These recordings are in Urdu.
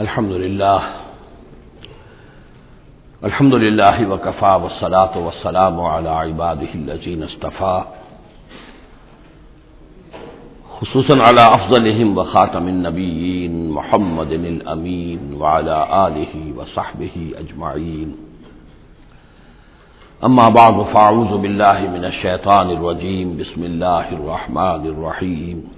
الحمد لله الحمد لله وكفى والصلاة والسلام على عباده الذين اصطفى خصوصا على أفضلهم وخاتم النبيين محمد الأمين وعلى آله وصحبه أجمعين أما بعد فأعوذ بالله من الشيطان الرجيم بسم الله الرحمن الرحيم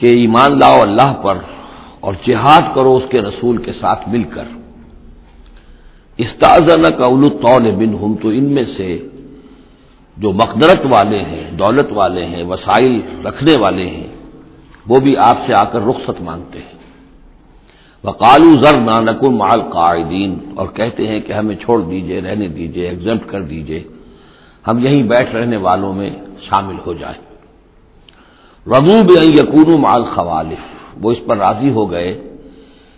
کہ ایمان لاؤ اللہ پر اور جہاد کرو اس کے رسول کے ساتھ مل کر۔ استاذن کا طول بن ہم تو ان میں سے جو مقدرت والے ہیں، دولت والے ہیں، وسائل رکھنے والے ہیں، وہ بھی آپ سے آ کر رخصت مانگتے ہیں۔ وہ کالو زر نانک مال قائدین اور کہتے ہیں کہ ہمیں چھوڑ دیجیے، رہنے دیجیے ایگزمپٹ کر دیجیے، ہم یہیں بیٹھ رہنے والوں میں شامل ہو جائیں۔ رضو یقون مال خوالف وہ اس پر راضی ہو گئے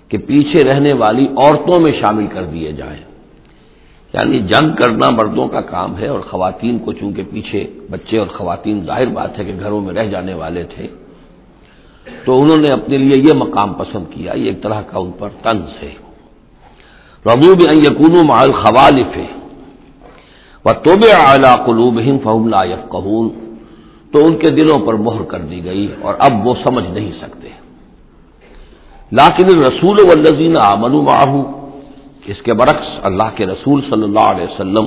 کہ پیچھے رہنے والی عورتوں میں شامل کر دیے جائیں۔ یعنی جنگ کرنا مردوں کا کام ہے اور خواتین کو چونکہ پیچھے بچے اور خواتین ظاہر بات ہے کہ گھروں میں رہ جانے والے تھے، تو انہوں نے اپنے لیے یہ مقام پسند کیا، یہ ایک طرح کا ان پر طنز ہے۔ ربو یقون مال خوالف ہے وہ توبے اعلیٰ قلوب ہند فہم لا تو ان کے دلوں پر مہر کر دی گئی اور اب وہ سمجھ نہیں سکتے۔ لاکن رسول والذین آمن معه، اس کے برعکس اللہ کے رسول صلی اللہ علیہ وسلم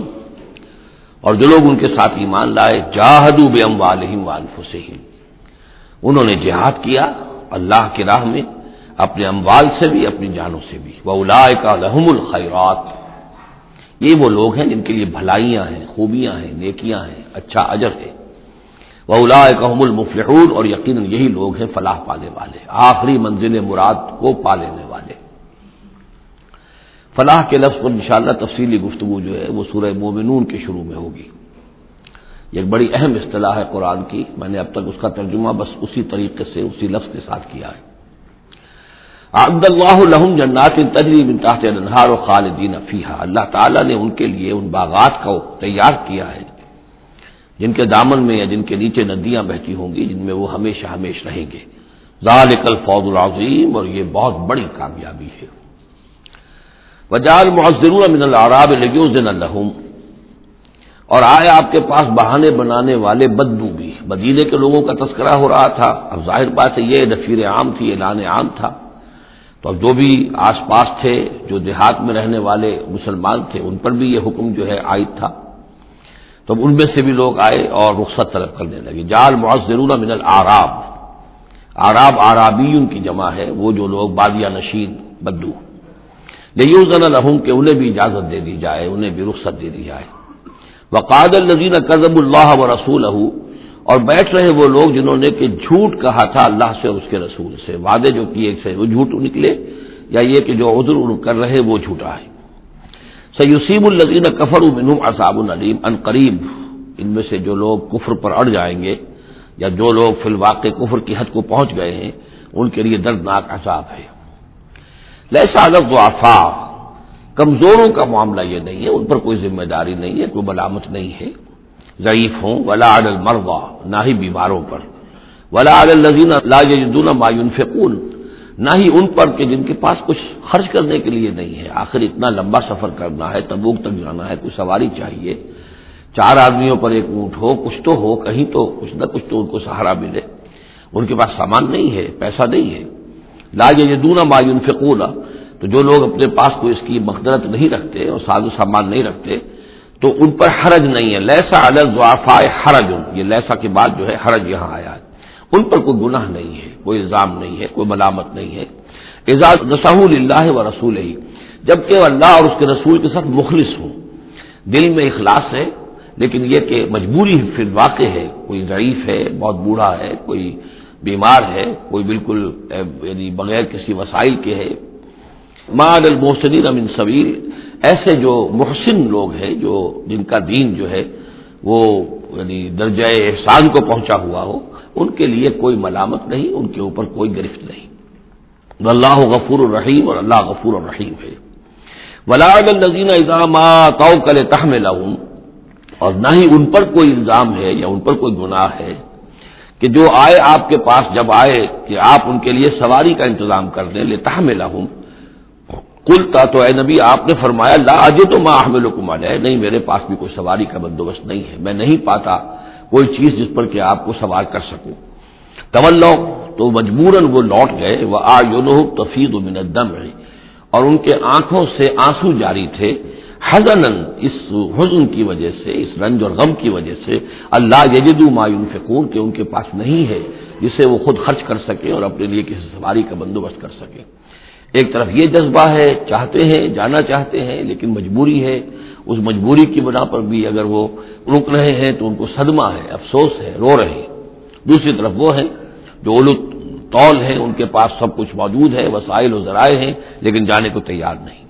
اور جو لوگ ان کے ساتھ ایمان لائے جاہدو بے اموالہم انہوں نے جہاد کیا اللہ کی راہ میں، اپنے اموال سے بھی، اپنی جانوں سے بھی۔ وہ کا لحم الخیرات یہ وہ لوگ ہیں جن کے لیے بھلائیاں ہیں، خوبیاں ہیں، نیکیاں ہیں اچھا اجر ہے۔ وہ الاحم المفلحون اور یقیناً یہی لوگ ہیں فلاح پانے والے، آخری منزل مراد کو پا لینے والے۔ فلاح کے لفظ پر انشاءاللہ تفصیلی گفتگو جو ہے وہ سورہ مومنون کے شروع میں ہوگی۔ یہ ایک بڑی اہم اصطلاح ہے قرآن کی، میں نے اب تک اس کا ترجمہ بس اسی طریقے سے، اسی لفظ کے ساتھ کیا ہے۔ عبد اللہ الحم جنات تجریب انتہار و خالدین فیحہ اللہ تعالیٰ نے ان کے لیے ان باغات کو تیار کیا ہے۔ جن کے دامن میں یا جن کے نیچے ندیاں بہتی ہوں گی، جن میں وہ ہمیشہ ہمیش رہیں گے۔ ذالک الفوز العظیم، اور یہ بہت بڑی کامیابی ہے۔ وجال معذر من العراب لگیوزن الحم اور آئے آپ کے پاس بہانے بنانے والے بدبو بھی۔ مدینے کے لوگوں کا تذکرہ ہو رہا تھا۔ اب ظاہر بات ہے، یہ نفیر عام تھی اعلان عام تھا۔ تو اب جو بھی آس پاس تھے، جو دیہات میں رہنے والے مسلمان تھے، ان پر بھی یہ حکم جو ہے عائد تھا۔ تو ان میں سے بھی لوگ آئے اور رخصت طلب کرنے لگے۔ جال معذر من العراب آراب آرابی کی جمع ہے، وہ جو لوگ بادیا نشین بدو۔ لیکن الحم کہ انہیں بھی اجازت دے دی جائے، انہیں بھی رخصت دے دی جائے۔ وقاد النزین قزب اللہ و رسول اور بیٹھ رہے وہ لوگ جنہوں نے کہ جھوٹ کہا تھا اللہ سے اور اس کے رسول سے۔ وعدے جو کیے تھے وہ جھوٹ نکلے، یا یہ کہ جو عذر کر رہے وہ جھوٹا ہے۔ سیوسیم الدین کفر منہم اصاب العلیم ان قریب ان میں سے جو لوگ کفر پر اڑ جائیں گے، یا جو لوگ فی الواقع کفر کی حد کو پہنچ گئے ہیں، ان کے لیے دردناک عذاب ہے۔ لہسا الگ دعفا کمزوروں کا معاملہ یہ نہیں ہے، ان پر کوئی ذمہ داری نہیں ہے، کوئی ملامت نہیں ہے۔ ضعیف ہوں، ولا عدل مرغا نہ ہی بیماروں پر۔ ولا عدل لذین لا معیون فکون نہ ہی ان پر کہ جن کے پاس کچھ خرچ کرنے کے لیے نہیں ہے۔ آخر اتنا لمبا سفر کرنا ہے، تبوک تک جانا ہے، کوئی سواری چاہیے۔ چار آدمیوں پر ایک اونٹ ہو، کچھ تو ہو، کہیں تو کچھ نہ کچھ تو ان کو سہارا ملے۔ ان کے پاس سامان نہیں ہے، پیسہ نہیں ہے۔ لا یہ دونا مایون فکولا تو جو لوگ اپنے پاس کوئی اس کی مقدرت نہیں رکھتے اور ساز و سامان نہیں رکھتے، تو ان پر حرج نہیں ہے۔ لہسا الفا حرج یہ لہسا کے بعد جو ہے حرج یہاں آیا ہے۔ ان پر کوئی گناہ نہیں ہے، کوئی الزام نہیں ہے، کوئی ملامت نہیں ہے۔ اعزاز رسول اللہ و رسول ہی جبکہ اللہ اور اس کے رسول کے ساتھ مخلص ہوں۔ دل میں اخلاص ہے، لیکن یہ کہ مجبوری پھر واقع ہے، کوئی ضعیف ہے، بہت بوڑھا ہے، کوئی بیمار ہے، کوئی بالکل یعنی بغیر کسی وسائل کے ہے۔ ماد المحسنین امن سبیر ایسے جو محسن لوگ ہیں، جو جن کا دین جو ہے، وہ یعنی درجۂ احسان کو پہنچا ہوا ہو، ان کے لیے کوئی ملامت نہیں، ان کے اوپر کوئی گرفت نہیں۔ اللہ غفور الرحیم اور اللہ غفور الرحیم ہے۔ ولاگ النزین اظام تو کل تحمل اور نہ ہی ان پر کوئی الزام ہے یا ان پر کوئی گناہ ہے کہ جو آئے آپ کے پاس، جب آئے کہ آپ ان کے لیے سواری کا انتظام کر دیں لے تحمل کل تا تو اے نبی، آپ نے فرمایا، لا اجے تو ماں حمل حکمت ہے نہیں، میرے پاس بھی کوئی سواری کا بندوبست نہیں ہے، میں نہیں پاتا کوئی چیز جس پر کہ آپ کو سوار کر سکوں۔ طول تو مجبوراً وہ لوٹ گئے وہ آ یونو تفید و منتم رہی اور ان کے آنکھوں سے آنسو جاری تھے۔ حزن اس حزن کی وجہ سے، اس رنج اور غم کی وجہ سے، اللہ یجدو مایون فکون کہ ان کے پاس نہیں ہے، جسے وہ خود خرچ کر سکے اور اپنے لیے کسی سواری کا بندوبست کر سکے ایک طرف یہ جذبہ ہے، چاہتے ہیں، جانا چاہتے ہیں، لیکن مجبوری ہے۔ اس مجبوری کی بنا پر بھی اگر وہ رک رہے ہیں تو ان کو صدمہ ہے، افسوس ہے، رو رہے ہیں۔ دوسری طرف وہ ہیں جو اولو طول ہیں، ان کے پاس سب کچھ موجود ہے، وسائل و ذرائع ہیں، لیکن جانے کو تیار نہیں۔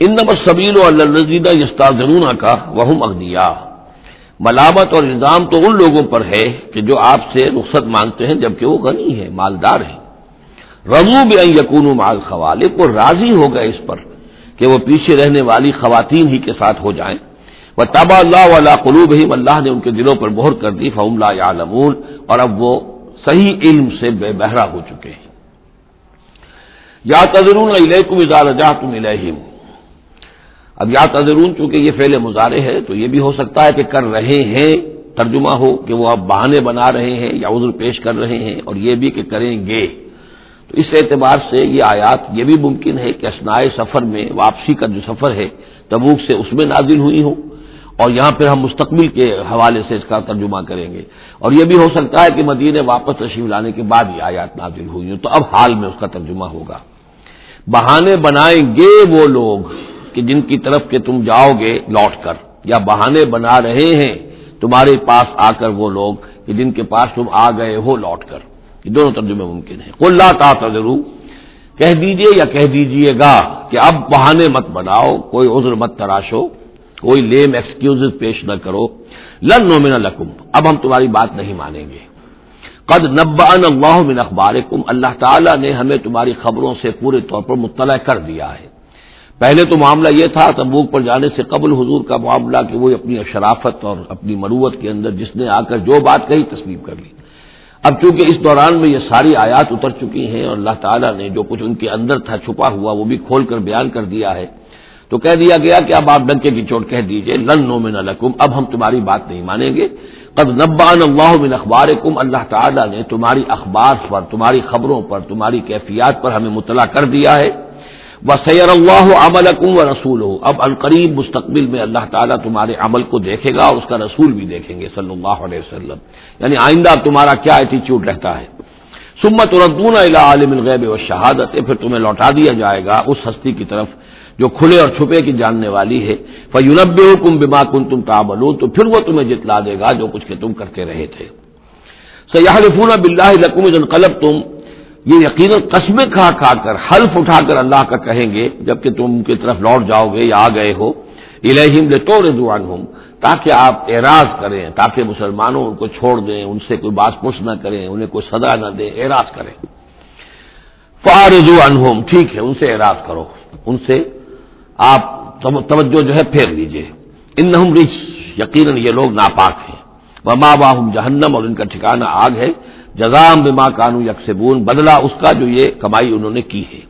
ان نمبر سبیل و اللہ یستا کا وہ اگنیا ملامت اور الزام تو ان لوگوں پر ہے کہ جو آپ سے رخصت مانگتے ہیں، جبکہ وہ غنی ہے مالدار ہیں۔ رضو بے یقون مال خوالے کو راضی ہوگا اس پر کہ وہ پیچھے رہنے والی خواتین ہی کے ساتھ ہو جائیں۔ وہ تبا اللہ قلوب ہی اللہ نے ان کے دلوں پر بہر کر دی فم اللہ اور اب وہ صحیح علم سے بے بہرا ہو چکے ہیں۔ یا تذرون علیکم جا تم الہم اب یا تذرون چونکہ یہ فعل مظاہرے ہے، تو یہ بھی ہو سکتا ہے کہ کر رہے ہیں، ترجمہ ہو کہ وہ اب بہانے بنا رہے ہیں یا عذر پیش کر رہے ہیں اور یہ بھی کہ کریں گے۔ تو اس اعتبار سے یہ آیات یہ بھی ممکن ہے کہ اسنائے سفر میں واپسی کا جو سفر ہے تبوک سے اس میں نازل ہوئی ہوں اور یہاں پھر ہم مستقبل کے حوالے سے اس کا ترجمہ کریں گے اور یہ بھی ہو سکتا ہے کہ مدینے واپس تشریف لانے کے بعد یہ آیات نازل ہوئی ہوں تو اب حال میں اس کا ترجمہ ہوگا۔ بہانے بنائیں گے وہ لوگ کہ جن کی طرف کہ تم جاؤ گے لوٹ کر یا بہانے بنا رہے ہیں تمہارے پاس آ کر وہ لوگ کہ جن کے پاس تم آ گئے ہو لوٹ کر۔ یہ دونوں ترجمے ممکن ہیں۔ کلّا تا تجرو کہہ دیجیے یا کہہ دیجیے گا کہ اب بہانے مت بناؤ، کوئی عذر مت تراشو، کوئی لیم ایکسکیوز پیش نہ کرو۔ لن نو من لکم، اب ہم تمہاری بات نہیں مانیں گے۔ قد نبان اللہ من اخبار اللہ تعالیٰ نے ہمیں تمہاری خبروں سے پورے طور پر مطلع کر دیا ہے۔ پہلے تو معاملہ یہ تھا، تبوک پر جانے سے قبل حضور کا معاملہ کہ وہ اپنی شرافت اور اپنی مروت کے اندر جس نے آ کر جو بات کہی تصویر کر لی۔ اب چونکہ اس دوران میں یہ ساری آیات اتر چکی ہیں اور اللہ تعالیٰ نے جو کچھ ان کے اندر تھا چھپا ہوا وہ بھی کھول کر بیان کر دیا ہے، تو کہہ دیا گیا کہ اب آپ ڈنکے کی چوٹ کہہ دیجیے، لن نو من الکم اب ہم تمہاری بات نہیں مانیں گے۔ قد نبان اللہ من اخبار اللہ تعالیٰ نے تمہاری اخبار پر، تمہاری خبروں پر، تمہاری کیفیات پر ہمیں مطلع کر دیا ہے۔ وہ سیر اللہ عمل و رسول ہو اب القریب مستقبل میں اللہ تعالیٰ تمہارے عمل کو دیکھے گا اور اس کا رسول بھی دیکھیں گے صلی اللہ علیہ وسلم۔ یعنی آئندہ تمہارا کیا ایٹیچیوڈ رہتا ہے؟ سمت ردون عالم الغیب و شہادت پھر تمہیں لوٹا دیا جائے گا اس ہستی کی طرف جو کھلے اور چھپے کی جاننے والی ہے۔ فیونب کم بما کن تم تابل تو پھر وہ تمہیں جتلا دے گا جو کچھ کہ تم کرتے رہے تھے۔ سیاح فون بلّہ لکم قلب تم یہ یقیناً قسمیں کھا کھا کر، حلف اٹھا کر اللہ کا کہیں گے، جبکہ تم ان کی طرف لوٹ جاؤ گے یا آ گئے ہو۔ الہم لے تو تاکہ آپ اعراض کریں، تاکہ مسلمانوں ان کو چھوڑ دیں، ان سے کوئی بات پوچھ نہ کریں، انہیں کوئی سزا نہ دیں، اعراض کریں۔ فارض انہم ٹھیک ہے، ان سے اعراض کرو۔ ان سے آپ توجہ جو ہے پھیر لیجیے ان رچ یقیناً یہ لوگ ناپاک ہیں۔ وہ ماں باہم جہنم اور ان کا ٹھکانہ آگ ہے۔ جزام بما کانو یکسبون بدلا اس کا جو یہ کمائی انہوں نے کی ہے۔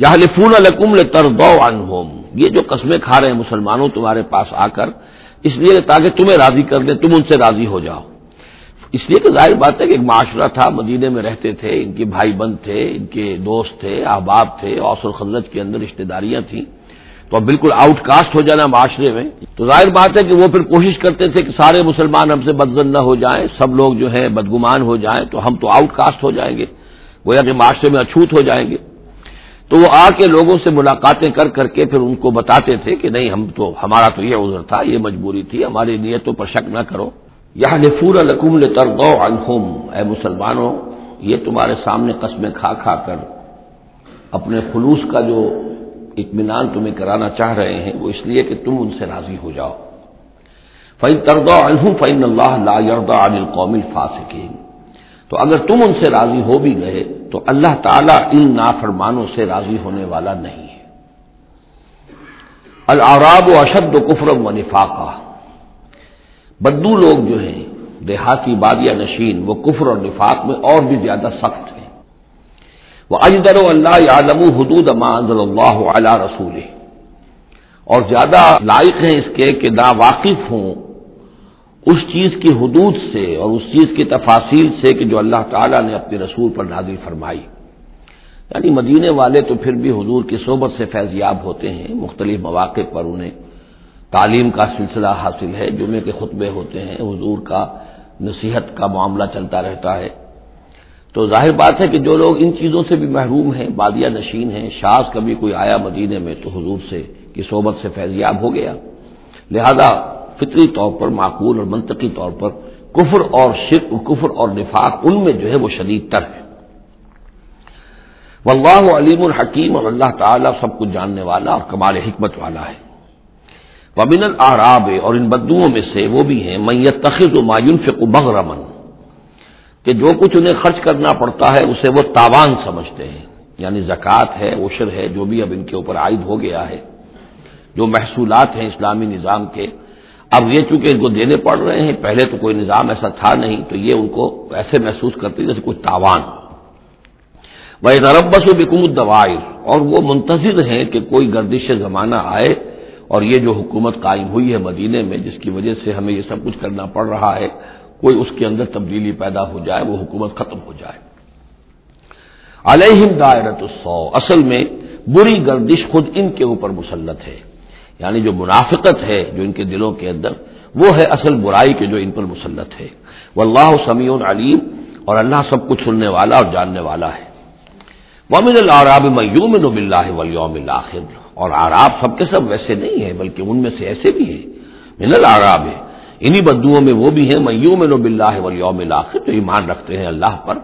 جہاں لفون القم تردو انہوم یہ جو قسمیں کھا رہے ہیں مسلمانوں تمہارے پاس آ کر، اس لیے تاکہ تمہیں راضی کر دیں، تم ان سے راضی ہو جاؤ۔ اس لیے کہ ظاہر بات ہے کہ ایک معاشرہ تھا، مدینے میں رہتے تھے، ان کے بھائی بند تھے، ان کے دوست تھے، احباب تھے اوسر خزرت کے اندر رشتے داریاں تھیں۔ تو اب بالکل آؤٹ کاسٹ ہو جانا معاشرے میں۔ تو ظاہر بات ہے کہ وہ پھر کوشش کرتے تھے کہ سارے مسلمان ہم سے بدزن نہ ہو جائیں، سب لوگ جو ہے بدگمان ہو جائیں، تو ہم تو آؤٹ کاسٹ ہو جائیں گے۔ گویا کہ معاشرے میں اچھوت ہو جائیں گے۔ تو وہ آ کے لوگوں سے ملاقاتیں کر کر کے پھر ان کو بتاتے تھے کہ نہیں، ہم تو، ہمارا تو یہ عذر تھا، یہ مجبوری تھی، ہماری نیتوں پر شک نہ کرو۔ یہاں نفور القم ترغو انہم اے مسلمانوں، یہ تمہارے سامنے قسمیں کھا کھا کر اپنے خلوص کا جو اطمینان تمہیں کرانا چاہ رہے ہیں، وہ اس لیے کہ تم ان سے راضی ہو جاؤ۔ فعن تردا الحم فعین اللہ لا یردا عن القوم الفاسقین تو اگر تم ان سے راضی ہو بھی گئے، تو اللہ تعالیٰ ان نافرمانوں سے راضی ہونے والا نہیں ہے۔ العراب و اشد و کفر و نفاقہ بدو لوگ جو ہیں، دیہاتی بادیا نشین، وہ کفر اور نفاق میں اور بھی زیادہ سخت ہیں۔ وہ اجدر اللہ عالم حدود اللہ علیہ رسول اور زیادہ لائق ہیں اس کے کہ نا واقف ہوں اس چیز کی حدود سے اور اس چیز کی تفاصیل سے کہ جو اللہ تعالیٰ نے اپنے رسول پر نازل فرمائی۔ یعنی مدینے والے تو پھر بھی حضور کی صحبت سے فیضیاب ہوتے ہیں، مختلف مواقع پر انہیں تعلیم کا سلسلہ حاصل ہے، جمعے کے خطبے ہوتے ہیں، حضور کا نصیحت کا معاملہ چلتا رہتا ہے۔ تو ظاہر بات ہے کہ جو لوگ ان چیزوں سے بھی محروم ہیں بادیا نشین ہیں شاز کبھی کوئی آیا مدینے میں تو حضور سے کی صحبت سے فیضیاب ہو گیا۔ لہذا فطری طور پر، معقول اور منطقی طور پر کفر اور شرک، کفر اور نفاق ان میں جو ہے وہ شدید تر ہے۔ واللہ علیم الحکیم اور اللہ تعالیٰ سب کچھ جاننے والا اور کمال حکمت والا ہے۔ وبن العراب اور ان بدوؤں میں سے وہ بھی ہیں میت تخذ و معیون فک بغرمن کہ جو کچھ انہیں خرچ کرنا پڑتا ہے اسے وہ تاوان سمجھتے ہیں۔ یعنی زکوٰۃ ہے، عشر ہے، جو بھی اب ان کے اوپر عائد ہو گیا ہے، جو محصولات ہیں اسلامی نظام کے۔ اب یہ چونکہ ان کو دینے پڑ رہے ہیں، پہلے تو کوئی نظام ایسا تھا نہیں، تو یہ ان کو ایسے محسوس کرتے جیسے کوئی تاوان۔ وہ ربس و بکم الدوائر اور وہ منتظر ہیں کہ کوئی گردش زمانہ آئے اور یہ جو حکومت قائم ہوئی ہے مدینے میں، جس کی وجہ سے ہمیں یہ سب کچھ کرنا پڑ رہا ہے کوئی اس کے اندر تبدیلی پیدا ہو جائے، وہ حکومت ختم ہو جائے۔ علیہم دائرت السو اصل میں بری گردش خود ان کے اوپر مسلط ہے۔ یعنی جو منافقت ہے جو ان کے دلوں کے اندر، وہ ہے اصل برائی کے جو ان پر مسلط ہے۔ وہ اللہ سمیع علیم، اور اللہ سب کچھ سننے والا اور جاننے والا ہے۔ ومن العراب میوم نب اللہ ولیوم الآخر اور آراب سب کے سب ویسے نہیں ہیں، بلکہ ان میں سے ایسے بھی ہیں۔ من العراب ہے انہی بدوؤں میں وہ بھی ہیں میوم نب اللہ ولیوم الآخر جو ایمان رکھتے ہیں اللہ پر،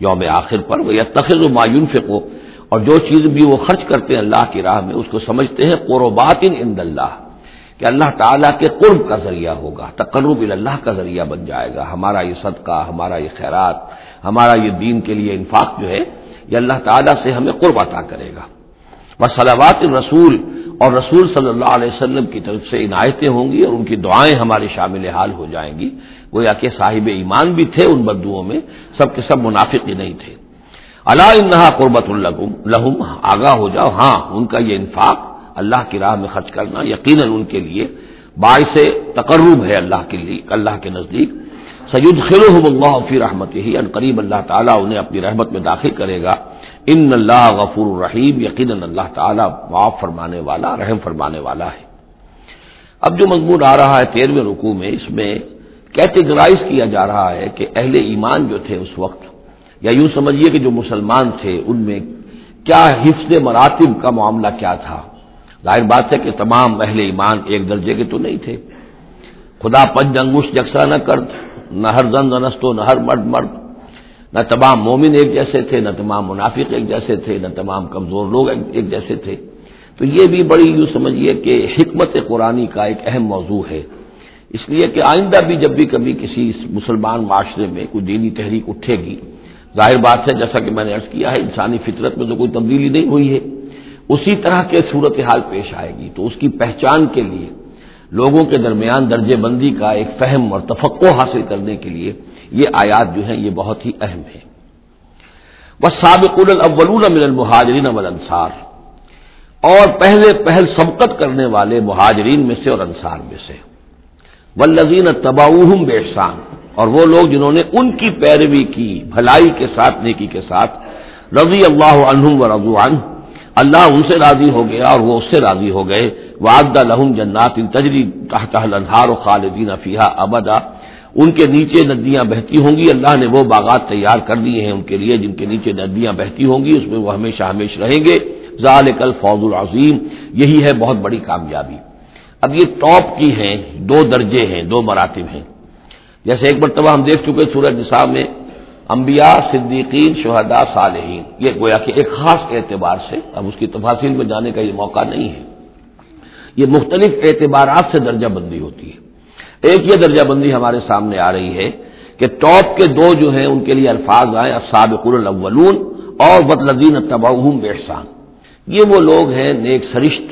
یوم آخر پر وہ یا تخذ و معیون فکو اور جو چیز بھی وہ خرچ کرتے ہیں اللہ کی راہ میں، اس کو سمجھتے ہیں قربات ان اللہ، کہ اللہ تعالیٰ کے قرب کا ذریعہ ہوگا، تقرب اللہ کا ذریعہ بن جائے گا، ہمارا یہ صدقہ، ہمارا یہ خیرات، ہمارا یہ دین کے لیے انفاق جو ہے، یہ اللہ تعالیٰ سے ہمیں قرب عطا کرے گا۔ بس صلوات رسول اور رسول صلی اللہ علیہ وسلم کی طرف سے عنایتیں ہوں گی اور ان کی دعائیں ہمارے شامل حال ہو جائیں گی۔ گویا کہ صاحب ایمان بھی تھے ان بدوؤں میں، سب کے سب منافق ہی نہیں تھے۔ اللہ انہا قربت الحم آگاہ ہو جاؤ۔ ہاں ان کا یہ انفاق اللہ کی راہ میں خرچ کرنا یقیناً ان کے لیے باعث تقرب ہے اللہ کے لیے، اللہ کے نزدیک۔ سید خیر اللہ فی رحمت ہی یعنی ان قریب اللہ تعالیٰ انہیں اپنی رحمت میں داخل کرے گا۔ ان اللہ غفور الرحیم، یقیناً اللہ تعالیٰ معاف فرمانے والا، رحم فرمانے والا ہے۔ اب جو مضمون آ رہا ہے تیرہویں رکوع میں، اس میں کیٹیگرائز کیا جا رہا ہے کہ اہل ایمان جو تھے اس وقت، یا یوں سمجھیے کہ جو مسلمان تھے، ان میں کیا حفظ مراتب کا معاملہ کیا تھا؟ ظاہر بات ہے کہ تمام اہل ایمان ایک درجے کے تو نہیں تھے۔ خدا پنج انگوش جکسا نہ کرد، نہ ہر زن زنستو، نہ ہر مرد مرد۔ نہ تمام مومن ایک جیسے تھے، نہ تمام منافق ایک جیسے تھے، نہ تمام کمزور لوگ ایک جیسے تھے۔ تو یہ بھی بڑی یوں سمجھیے کہ حکمت قرآن کا ایک اہم موضوع ہے۔ اس لیے کہ آئندہ بھی جب بھی کبھی کسی مسلمان معاشرے میں کوئی دینی تحریک اٹھے گی، ظاہر بات ہے جیسا کہ میں نے عرض کیا ہے، انسانی فطرت میں تو کوئی تبدیلی نہیں ہوئی ہے۔ اسی طرح کے صورتحال پیش آئے گی۔ تو اس کی پہچان کے لیے، لوگوں کے درمیان درجے بندی کا ایک فہم اور تفقع حاصل کرنے کے لیے یہ آیات جو ہیں یہ بہت ہی اہم ہے بس سابق الاولون من المہاجرین والانصار اور پہلے پہل سبقت کرنے والے مہاجرین میں سے اور انصار میں سے۔ ولزین تباؤہم بے احسان اور وہ لوگ جنہوں نے ان کی پیروی کی، بھلائی کے ساتھ، نیکی کے ساتھ۔ رضی اللہ عنہم و رضو عنہ۔ اللہ ان سے راضی ہو گیا اور وہ اس سے راضی ہو گئے۔ وعد لہم جنات تجری تحت الانہار و خالدین فیحا ابدا ان کے نیچے ندیاں بہتی ہوں گی۔ اللہ نے وہ باغات تیار کر دیے ہیں ان کے لیے جن کے نیچے ندیاں بہتی ہوں گی، اس میں وہ ہمیشہ ہمیش رہیں گے۔ ذالک الفوز العظیم، یہی ہے بہت بڑی کامیابی۔ اب یہ ٹاپ کی ہیں، دو درجے ہیں، دو مراتب ہیں۔ جیسے ایک مرتبہ ہم دیکھ چکے سورج نصاب میں، انبیاء، صدیقین، شہداء، صالحین۔ یہ گویا کہ ایک خاص اعتبار سے، اب اس کی تفاصیل میں جانے کا یہ موقع نہیں ہے۔ یہ مختلف اعتبارات سے درجہ بندی ہوتی ہے۔ ایک یہ درجہ بندی ہمارے سامنے آ رہی ہے کہ ٹاپ کے دو جو ہیں ان کے لیے الفاظ آئے اسابق الاولون اور بدلدین تباہم بحسان یہ وہ لوگ ہیں نیک سرشت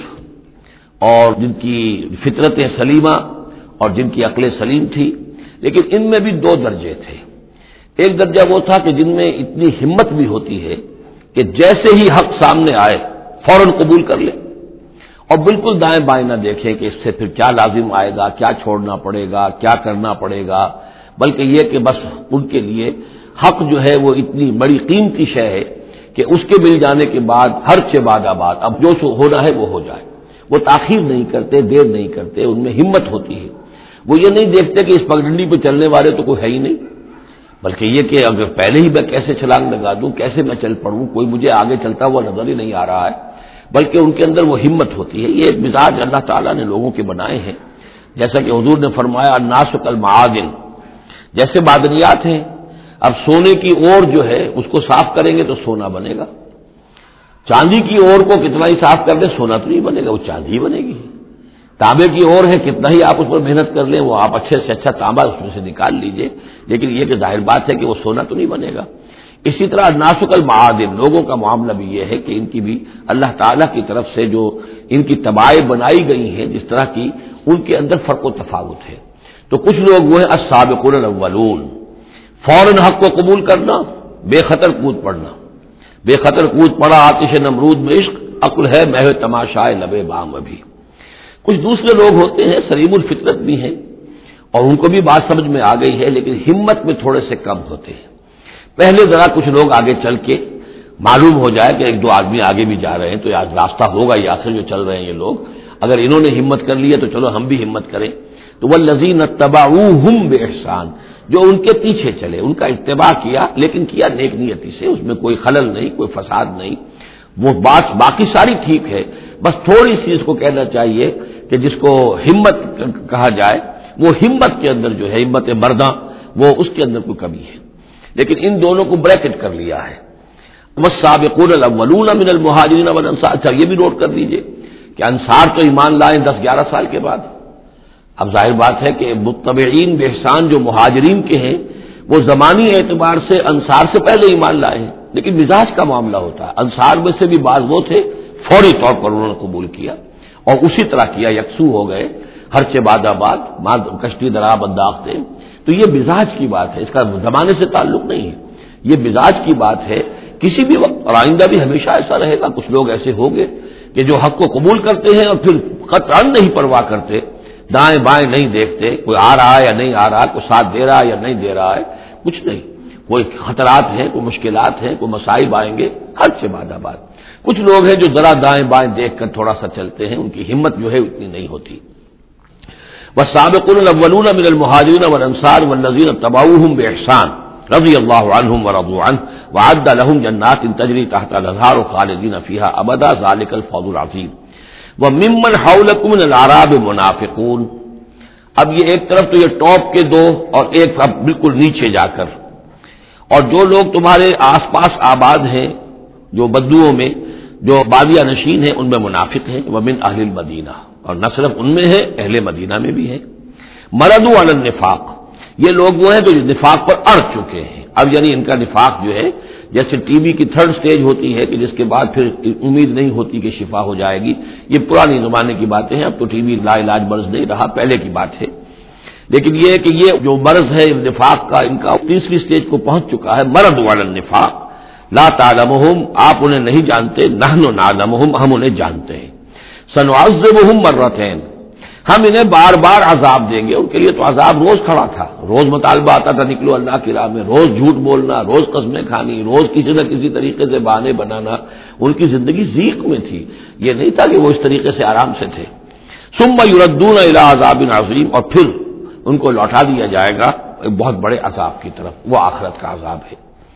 اور جن کی فطرت سلیمہ اور جن کی عقل سلیم تھی، لیکن ان میں بھی دو درجے تھے۔ ایک درجہ وہ تھا کہ جن میں اتنی ہمت بھی ہوتی ہے کہ جیسے ہی حق سامنے آئے، فوراً قبول کر لے۔ اور بالکل دائیں بائیں نہ دیکھیں کہ اس سے پھر کیا لازم آئے گا، کیا چھوڑنا پڑے گا، کیا کرنا پڑے گا۔ بلکہ یہ کہ بس ان کے لیے حق جو ہے وہ اتنی بڑی قیمتی شے ہے کہ اس کے مل جانے کے بعد ہر چھ باد آباد اب جو ہونا ہے وہ ہو جائے۔ وہ تاخیر نہیں کرتے، دیر نہیں کرتے، ان میں ہمت ہوتی ہے۔ وہ یہ نہیں دیکھتے کہ اس پگڈنڈی پہ چلنے والے تو کوئی ہے ہی نہیں۔ بلکہ یہ کہ اگر پہلے ہی میں کیسے چھلانگ لگا دوں، کیسے میں چل پڑوں، کوئی مجھے آگے چلتا ہوا نظر ہی نہیں آ رہا ہے۔ بلکہ ان کے اندر وہ ہمت ہوتی ہے۔ یہ مزاج اللہ تعالیٰ نے لوگوں کے بنائے ہیں۔ جیسا کہ حضور نے فرمایا ناسک المعادن جیسے معدنیات ہیں، اب سونے کی اور جو ہے، اس کو صاف کریں گے تو سونا بنے گا۔ چاندی کی اور کو کتنا ہی صاف کر دیں سونا تو نہیں بنے گا، وہ چاندی بنے گی۔ تانبے کی اور ہے، کتنا ہی آپ اس پر محنت کر لیں، وہ آپ اچھے سے اچھا تانبا اس میں سے نکال لیجیے۔ لیکن یہ کہ ظاہر بات ہے کہ وہ سونا تو نہیں بنے گا۔ اسی طرح ناسک المعادن، لوگوں کا معاملہ بھی یہ ہے کہ ان کی بھی اللہ تعالیٰ کی طرف سے جو ان کی تباہیں بنائی گئی ہیں، جس طرح کی ان کے اندر فرق و تفاوت ہے۔ تو کچھ لوگ وہ ہیں اسابق الاولون۔ فوراً حق کو قبول کرنا، بے خطر کود پڑنا۔ بے خطر کود پڑا، آتش نمرود میں عشق، عقل ہے محو تماشائے لبے بام ابھی۔ کچھ دوسرے لوگ ہوتے ہیں، سلیم الفطرت بھی ہیں، اور ان کو بھی بات سمجھ میں آ گئی ہے، لیکن ہمت میں تھوڑے سے کم ہوتے ہیں۔ پہلے ذرا کچھ لوگ آگے چل کے معلوم ہو جائے کہ ایک دو آدمی آگے بھی جا رہے ہیں، تو آج راستہ ہوگا یا آخر جو چل رہے ہیں یہ لوگ۔ اگر انہوں نے ہمت کر لی ہے تو چلو ہم بھی ہمت کریں۔ تو وہ لذین تبا بے احسان جو ان کے پیچھے چلے، ان کا اتباع کیا، لیکن کیا نیک نیتی سے، اس میں کوئی خلل نہیں، کوئی فساد نہیں۔ وہ بات باقی ساری ٹھیک ہے، بس تھوڑی سی اس کو کہنا چاہیے کہ جس کو ہمت کہا جائے، وہ ہمت کے اندر جو ہے، ہمت مرداں، وہ اس کے اندر کوئی کمی ہے۔ لیکن ان دونوں کو بریکٹ کر لیا ہے۔ وہ سابقون الاولون من المہاجرین والانصار۔ اچھا یہ بھی نوٹ کر لیجیے کہ انصار تو ایمان لائیں دس گیارہ سال کے بعد۔ اب ظاہر بات ہے کہ متبعین بحسان جو مہاجرین کے ہیں، وہ زمانی اعتبار سے انصار سے پہلے ایمان لائے ہیں۔ لیکن مزاج کا معاملہ ہوتا ہے۔ انصار میں سے بھی بعض وہ تھے، فوری طور پر انہوں نے قبول کیا اور اسی طرح کیا، یکسو ہو گئے۔ ہر سے باد آباد کشتی دراب انداختے تو یہ مزاج کی بات ہے، اس کا زمانے سے تعلق نہیں ہے۔ یہ مزاج کی بات ہے، کسی بھی وقت، اور آئندہ بھی ہمیشہ ایسا رہے گا، کچھ لوگ ایسے ہوں گے کہ جو حق کو قبول کرتے ہیں اور پھر قطر نہیں پرواہ کرتے، دائیں بائیں نہیں دیکھتے، کوئی آ رہا ہے یا نہیں آ رہا، کوئی ساتھ دے رہا ہے یا نہیں دے رہا ہے، کچھ نہیں۔ کوئی خطرات ہیں، کوئی مشکلات ہیں، کوئی مسائب آئیں گے، ہر سے باد آباد کچھ لوگ ہیں جو ذرا دائیں بائیں دیکھ کر تھوڑا سا چلتے ہیں، ان کی ہمت جو ہے اتنی نہیں ہوتی۔ وہ سابق الاولون من المہاجرین والانصار والنذین تباؤہم بإحسان رضی اللہ عنہم ورضوا عنہ وعد لهم جنات تجری تحت الانہار خالدین فیہا ابدا ذالک الفوز العظیم وممن حولکم من العراب منافقون. اب یہ ایک طرف تو یہ ٹاپ کے دو اور ایک اب بالکل نیچے جا کر. اور جو لوگ تمہارے آس پاس آباد ہیں، جو بدوؤں میں، جو بادیا نشین ہیں، ان میں منافق ہیں. وہ من اہل المدینہ. اور نہ صرف ان میں ہے، اہل مدینہ میں بھی ہے۔ مرد النفاق، یہ لوگ وہ ہیں جو نفاق پر اڑ چکے ہیں۔ اب یعنی ان کا نفاق جو ہے، جیسے ٹی بی کی تھرڈ سٹیج ہوتی ہے کہ جس کے بعد پھر امید نہیں ہوتی کہ شفا ہو جائے گی۔ یہ پرانی زمانے کی باتیں ہیں، اب تو ٹی بی لا علاج مرض نہیں رہا، پہلے کی بات ہے۔ لیکن یہ کہ یہ جو مرض ہے، نفاق کا، ان کا تیسری سٹیج کو پہنچ چکا ہے۔ مرد النفاق، لا تعلمہم، آپ انہیں نہیں جانتے نہ نعلمہم، ہم انہیں جانتے ہیں۔ سنوازم مرتین۔ ہم انہیں بار بار عذاب دیں گے۔ ان کے لیے تو عذاب روز کھڑا تھا۔ روز مطالبہ آتا تھا، نکلو اللہ کی راہ میں۔ روز جھوٹ بولنا، روز قسمیں کھانی، روز کسی نہ کسی طریقے سے بہانے بنانا۔ ان کی زندگی ذیق میں تھی۔ یہ نہیں تھا کہ وہ اس طریقے سے آرام سے تھے۔ سم یوردون الا عذاب عظیم۔ اور پھر ان کو لوٹا دیا جائے گا۔ ایک بہت بڑے عذاب کی طرف۔ وہ آخرت کا عذاب ہے۔